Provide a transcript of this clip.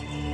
Peace.